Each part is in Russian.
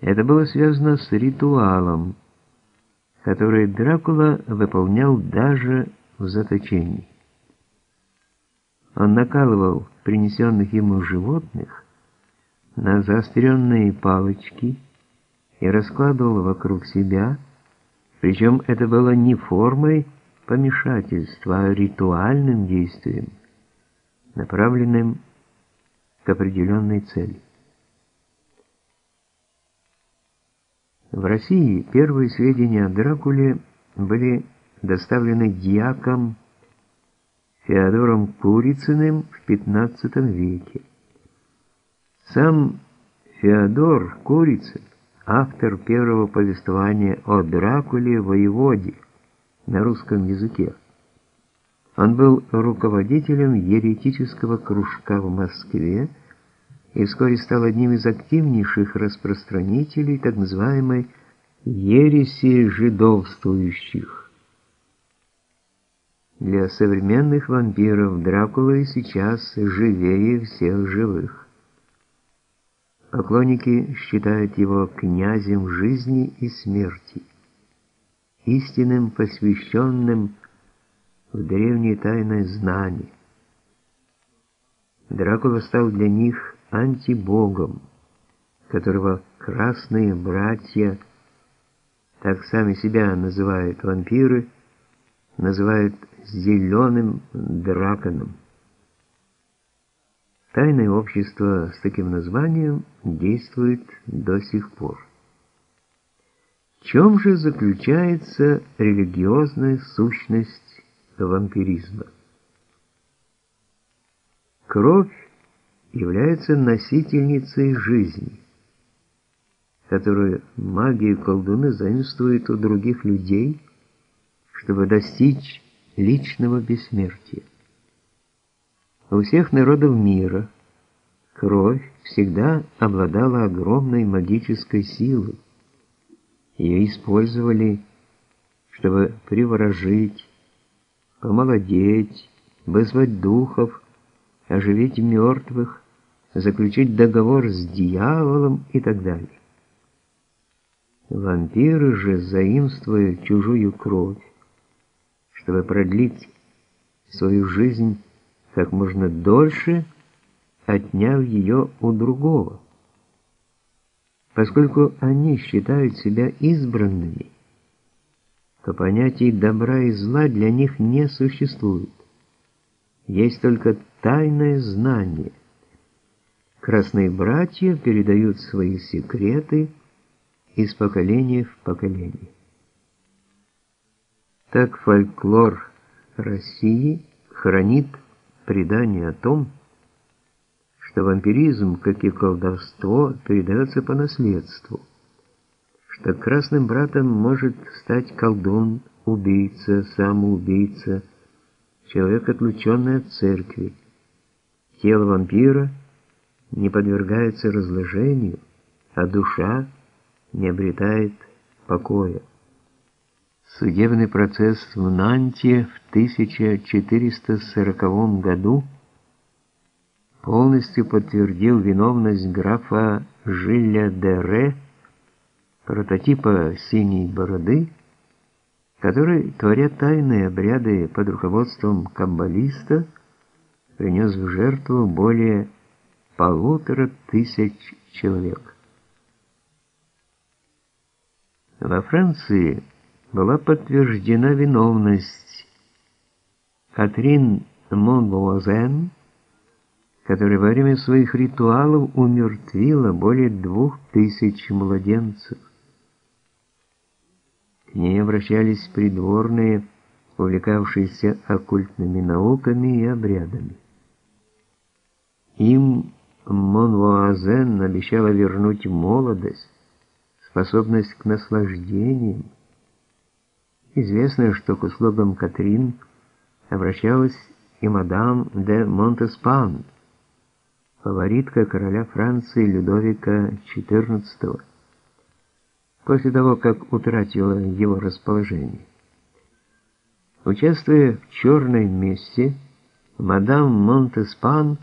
Это было связано с ритуалом, который Дракула выполнял даже в заточении. Он накалывал принесенных ему животных на заостренные палочки и раскладывал вокруг себя, причем это было не формой помешательства, а ритуальным действием, направленным к определенной цели. В России первые сведения о Дракуле были доставлены дьяком Феодором Курицыным в XV веке. Сам Феодор Курицын, автор первого повествования о Дракуле воеводе на русском языке. Он был руководителем еретического кружка в Москве и вскоре стал одним из активнейших распространителей так называемой ереси жидовствующих. Для современных вампиров Дракула и сейчас живее всех живых. Поклонники считают его князем жизни и смерти, истинным посвященным в древние тайны знаний. Дракула стал для них антибогом, которого красные братья, так сами себя называют вампиры, называют зеленым драконом. Тайное общество с таким названием действует до сих пор. В чем же заключается религиозная сущность вампиризма? Кровь является носительницей жизни, которую маги и колдуны заимствуют у других людей, чтобы достичь личного бессмертия. У всех народов мира кровь всегда обладала огромной магической силой. Ее использовали, чтобы приворожить, помолодеть, вызвать духов, оживить мертвых, заключить договор с дьяволом и так далее. Вампиры же, заимствуя чужую кровь, чтобы продлить свою жизнь как можно дольше, отняв ее у другого. Поскольку они считают себя избранными, то понятий добра и зла для них не существует. Есть только тайное знание. Красные братья передают свои секреты из поколения в поколение. Так фольклор России хранит предание о том, что вампиризм, как и колдовство, передается по наследству, что красным братом может стать колдун, убийца, самоубийца, человек, отлученный от церкви. Тело вампира не подвергается разложению, а душа не обретает покоя. Судебный процесс в Нанте в 1440 году полностью подтвердил виновность графа Жиля де Ре, прототипа «Синей бороды», который, творя тайные обряды под руководством каббалиста, принес в жертву более полутора тысяч человек. Во Франции была подтверждена виновность Катрин Монбуазен, которая во время своих ритуалов умертвила более двух тысяч младенцев. К ней обращались придворные, увлекавшиеся оккультными науками и обрядами. Им Монвуазен обещала вернуть молодость, способность к наслаждениям, Известно, что к услугам Катрин обращалась и мадам де Монтеспан, фаворитка короля Франции Людовика XIV, после того, как утратила его расположение. Участвуя в черной мессе, мадам Монтеспан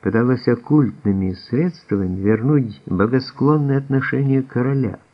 пыталась оккультными средствами вернуть богосклонное отношение короля –